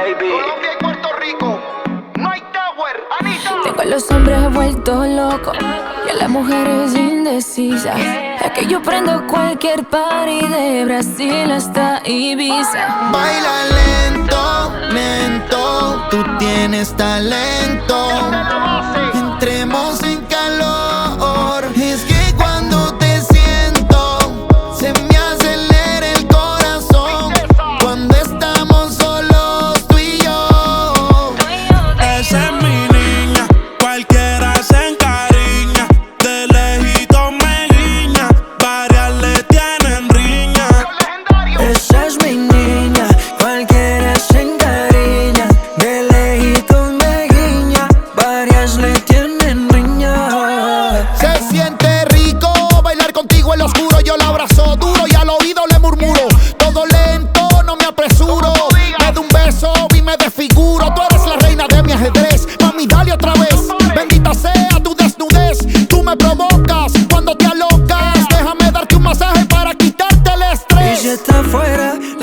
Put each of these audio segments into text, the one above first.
Baby. Colombia y Puerto Rico. Mike Tower, Anita. Tengo a los hombres vueltos locos y a las mujeres indecisas. Es que yo prendo cualquier party de Brasil hasta Ibiza. Baila lento, lento, tú tienes talento.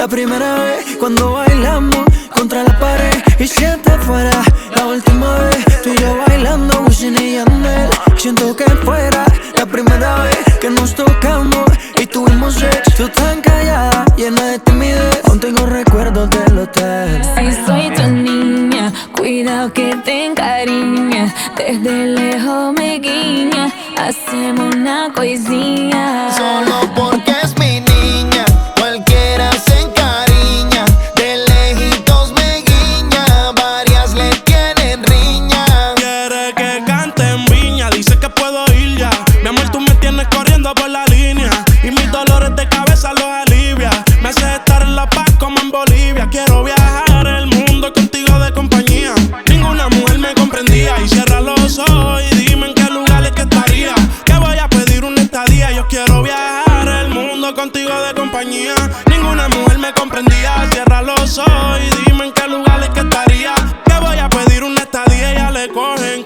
La primera vez cuando bailamos contra la pared. Y si está fuera la última vez tú y yo bailando Wisin y Yandel. Siento que fuera la primera vez que nos tocamos y tuvimos sexo. Tú tan callada, llena de timidez. Aún tengo recuerdos del hotel. Si soy tu niña, cuidado que te encariñas. Desde lejos me guiña, hacemos una coisinha. Ninguna mujer me comprendía. Cierra los ojos y dime en qué lugares que estaría. Que voy a pedir una estadía. Ya le cogen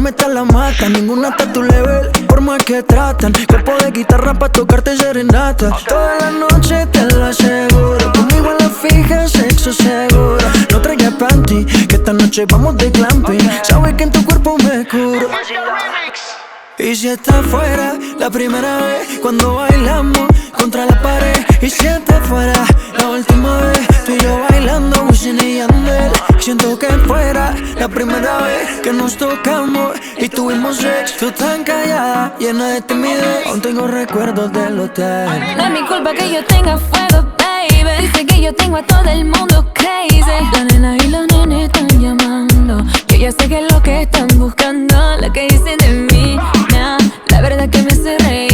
metas la mata, ninguna está tu level, por más que tratan. Cuerpo de guitarra pa' tocarte serenata. Toda la noche te lo aseguro. Conmigo a la fija, sexo seguro. No traigas panty, que esta noche vamos de glamping. Sabes que en tu cuerpo me curo. Y si está fuera la primera vez cuando bailamos contra la pared. Y si está fuera la última vez tú y yo Siento que fuera la primera vez que nos tocamos y tuvimos sexo. Tú tan callada, llena de timidez. Aún tengo recuerdos del hotel. No es mi culpa que yo tenga fuego, baby. Dice que yo tengo a todo el mundo crazy. La nena y los nenes están llamando. Yo ya sé que es lo que están buscando. Lo que dicen de mí, nah, la verdad que me hace reír.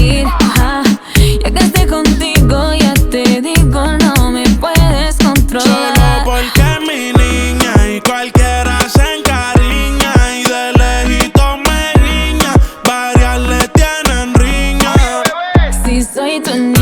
Me guiña,